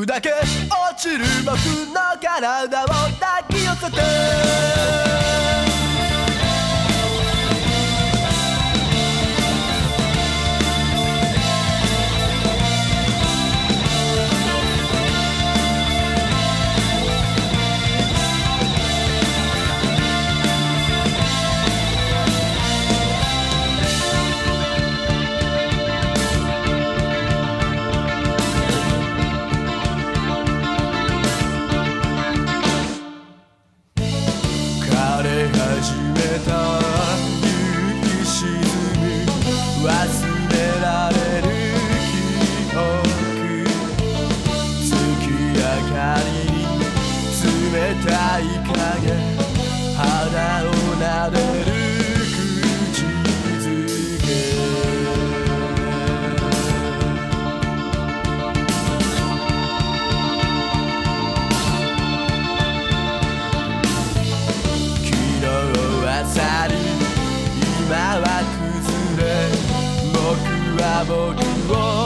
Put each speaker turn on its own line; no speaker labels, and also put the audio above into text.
砕け落ちる僕の体を抱き寄せてい影肌を撫でる口づけ昨日は去り今は崩れ僕は僕を